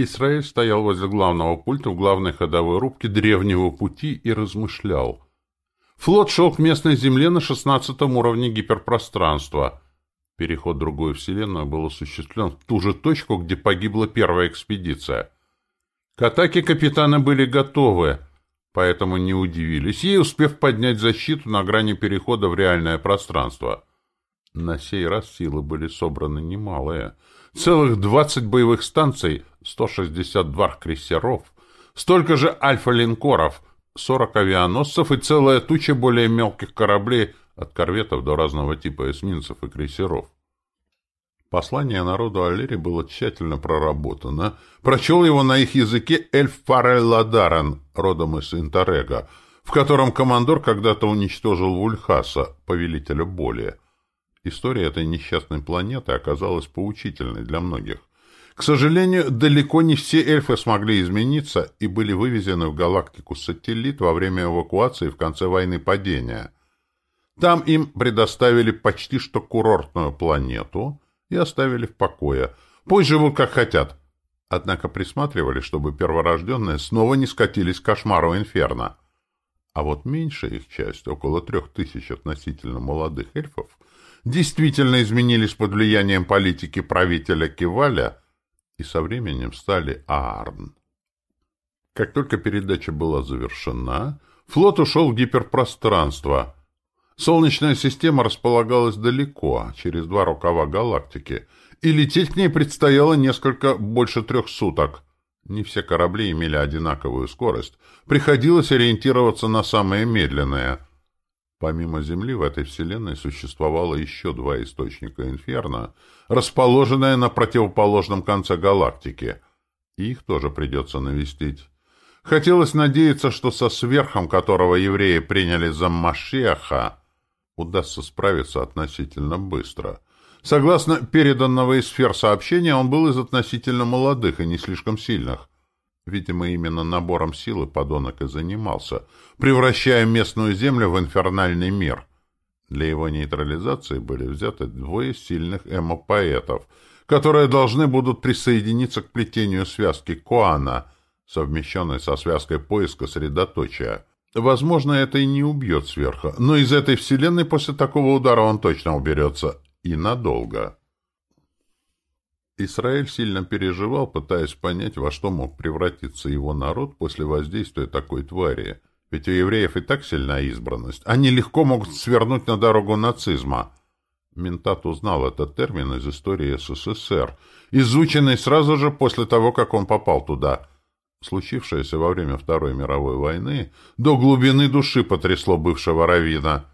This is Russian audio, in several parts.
Исраиль стоял возле главного пульта в главной ходовой рубке древнего пути и размышлял. Флот шел к местной земле на шестнадцатом уровне гиперпространства. Переход в другую вселенную был осуществлен в ту же точку, где погибла первая экспедиция. К атаке капитаны были готовы, поэтому не удивились, ей успев поднять защиту на грани перехода в реальное пространство. На сей раз силы были собраны немалые — целых 20 боевых станций, 162 крейсеров, столько же альфа-линкоров, 40 авианосцев и целая туча более мелких кораблей, от корветов до разного типа эсминцев и крейсеров. Послание народу Аллери было тщательно проработано. Прочел его на их языке эльф Фарель Ладаран, родом из Интерега, в котором командор когда-то уничтожил Вульхаса, повелителя боли. История этой несчастной планеты оказалась поучительной для многих. К сожалению, далеко не все эльфы смогли измениться и были вывезены в галактику-сателлит во время эвакуации в конце войны падения. Там им предоставили почти что курортную планету и оставили в покое. Пусть живут как хотят. Однако присматривали, чтобы перворожденные снова не скатились к кошмару инферно. А вот меньшая их часть, около трех тысяч относительно молодых эльфов, действительно изменились под влиянием политики правителя Киваля и со временем стали Аарн. Как только передача была завершена, флот ушел в гиперпространство. Солнечная система располагалась далеко, через два рукава галактики, и лететь к ней предстояло несколько больше трех суток. Не все корабли имели одинаковую скорость, приходилось ориентироваться на самые медленные — Помимо Земли в этой вселенной существовало еще два источника инферно, расположенные на противоположном конце галактики. И их тоже придется навестить. Хотелось надеяться, что со сверхом, которого евреи приняли за Машеха, удастся справиться относительно быстро. Согласно переданного из сфер сообщения, он был из относительно молодых и не слишком сильных. Видимо, именно набором силы подонок и занимался, превращая местную землю в инфернальный мир. Для его нейтрализации были взяты двое сильных эмопоэтов, которые должны будут присоединиться к плетению связки Коана, совмещенной со связкой поиска средоточия. Возможно, это и не убьет сверху, но из этой вселенной после такого удара он точно уберется. И надолго. Израиль сильно переживал, пытаясь понять, во что мог превратиться его народ после воздействия такой твари. Ведь у евреев и так сильна избранность. Они легко могут свернуть на дорогу нацизма. Ментат узнал этот термин из истории СССР, изученный сразу же после того, как он попал туда. Случившееся во время Второй мировой войны до глубины души потрясло бывшего равина.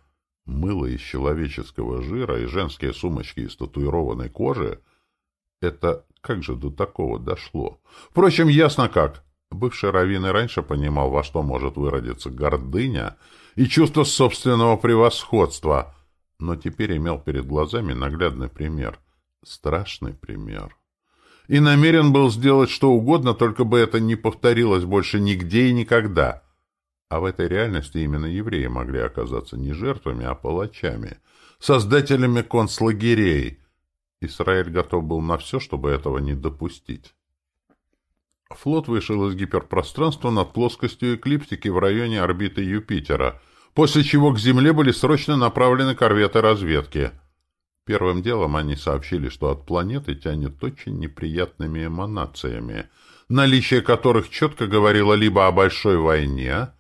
Мыло из человеческого жира и женские сумочки из татуированной кожи — это как же до такого дошло? Впрочем, ясно как. Бывший раввин раньше понимал, во что может выродиться гордыня и чувство собственного превосходства, но теперь имел перед глазами наглядный пример. Страшный пример. И намерен был сделать что угодно, только бы это не повторилось больше нигде и никогда. А в этой реальности именно евреи могли оказаться не жертвами, а палачами, создателями концлагерей — Израиль готов был на все, чтобы этого не допустить. Флот вышел из гиперпространства над плоскостью эклиптики в районе орбиты Юпитера, после чего к Земле были срочно направлены корветы разведки. Первым делом они сообщили, что от планеты тянет очень неприятными эманациями, наличие которых четко говорило либо о большой войне,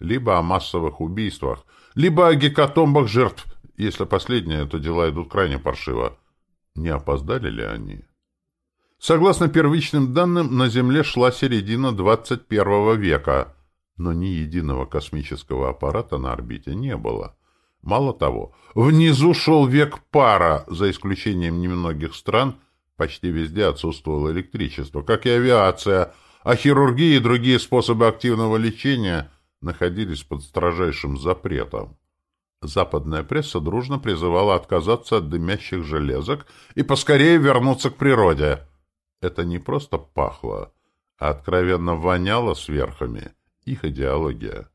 либо о массовых убийствах, либо о гекатомбах жертв, если последнее, то дела идут крайне паршиво. Не опоздали ли они? Согласно первичным данным, на Земле шла середина 21 века, но ни единого космического аппарата на орбите не было. Мало того, внизу шел век пара, за исключением немногих стран, почти везде отсутствовало электричество, как и авиация, а хирургия и другие способы активного лечения находились под строжайшим запретом. Западная пресса дружно призывала отказаться от дымящих железок и поскорее вернуться к природе. Это не просто пахло, а откровенно воняло сверхами. Их идеология.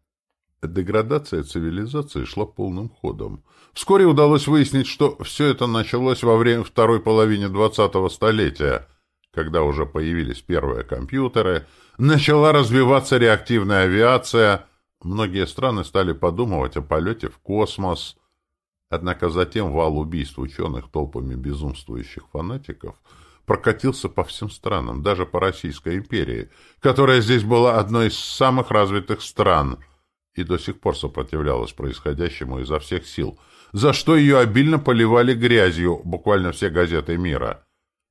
Деградация цивилизации шла полным ходом. Вскоре удалось выяснить, что все это началось во время второй половины двадцатого столетия, когда уже появились первые компьютеры, начала развиваться реактивная авиация, многие страны стали подумывать о полете в космос. Однако затем вал убийств ученых толпами безумствующих фанатиков прокатился по всем странам, даже по Российской империи, которая здесь была одной из самых развитых стран и до сих пор сопротивлялась происходящему изо всех сил, за что ее обильно поливали грязью буквально все газеты мира.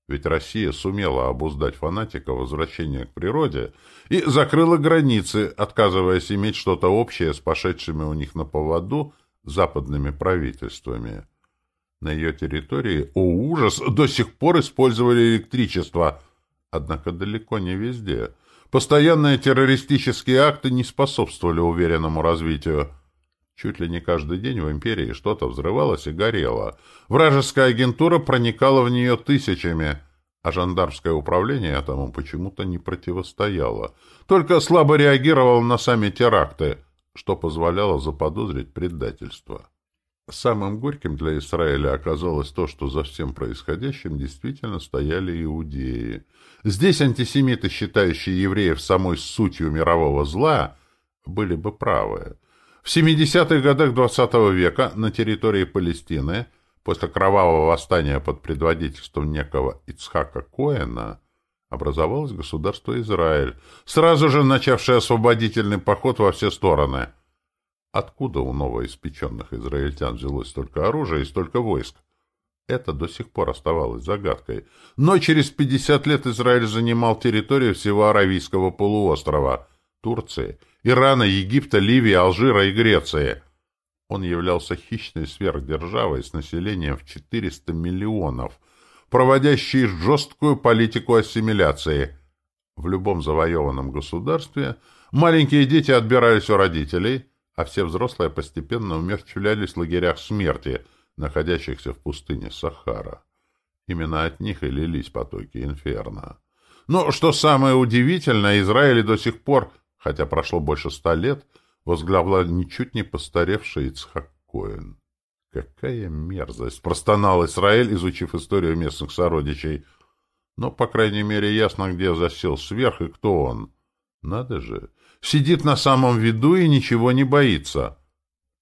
Ведь Россия сумела обуздать фанатика возвращения к природе и закрыла границы, отказываясь иметь что-то общее с пошедшими у них на поводу западными правительствами. На ее территории, о ужас, до сих пор использовали электричество, однако далеко не везде. Постоянные террористические акты не способствовали уверенному развитию. Чуть ли не каждый день в империи что-то взрывалось и горело. Вражеская агентура проникала в нее тысячами, а жандармское управление этому почему-то не противостояло. Только слабо реагировало на сами теракты, что позволяло заподозрить предательство. Самым горьким для Израиля оказалось то, что за всем происходящим действительно стояли иудеи. Здесь антисемиты, считающие евреев самой сутью мирового зла, были бы правы. В 70-х годах XX -го века на территории Палестины, после кровавого восстания под предводительством некого Ицхака Коэна, образовалось государство Израиль, сразу же начавшее освободительный поход во все стороны. Откуда у новоиспеченных израильтян взялось столько оружия и столько войск? Это до сих пор оставалось загадкой. Но через 50 лет Израиль занимал территорию всего Аравийского полуострова, Турции – Ирана, Египта, Ливии, Алжира и Греции. Он являлся хищной сверхдержавой с населением в 400 миллионов, проводящей жесткую политику ассимиляции. В любом завоеванном государстве маленькие дети отбирались у родителей, а все взрослые постепенно умерщвлялись в лагерях смерти, находящихся в пустыне Сахара. Именно от них и лились потоки инферно. Но, что самое удивительное, Израиль до сих пор хотя прошло больше ста лет, возглавлял ничуть не постаревший Ицхак Коэн. Какая мерзость! Простонал Израиль, изучив историю местных сородичей. Но, по крайней мере, ясно, где засел сверх и кто он. Надо же! Сидит на самом виду и ничего не боится.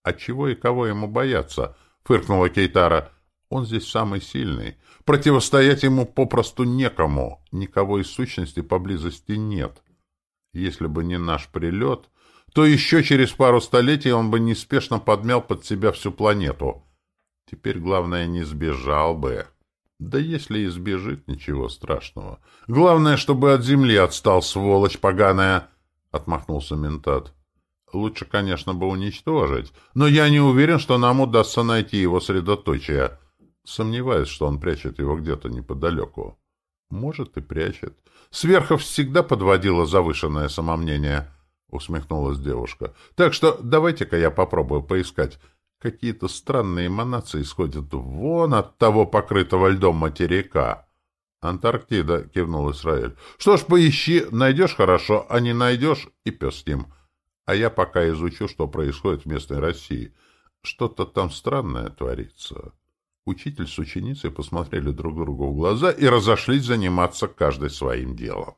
А чего и кого ему бояться? Фыркнула Кейтара. Он здесь самый сильный. Противостоять ему попросту некому. Никого из сущности поблизости нет. Если бы не наш прилет, то еще через пару столетий он бы неспешно подмял под себя всю планету. Теперь главное не сбежал бы. Да если и сбежит, ничего страшного. Главное, чтобы от земли отстал, сволочь поганая, — отмахнулся ментат. Лучше, конечно, бы уничтожить, но я не уверен, что нам удастся найти его средоточие. Сомневаюсь, что он прячет его где-то неподалеку. Может, и прячет. Сверхов всегда подводила завышенное самомнение, — усмехнулась девушка. — Так что давайте-ка я попробую поискать. Какие-то странные эманации исходят вон от того покрытого льдом материка. — Антарктида, — кивнул Израиль. — Что ж, поищи, найдешь хорошо, а не найдешь — и пес с ним. А я пока изучу, что происходит в местной России. Что-то там странное творится. Учитель с ученицей посмотрели друг другу в глаза и разошлись заниматься каждый своим делом.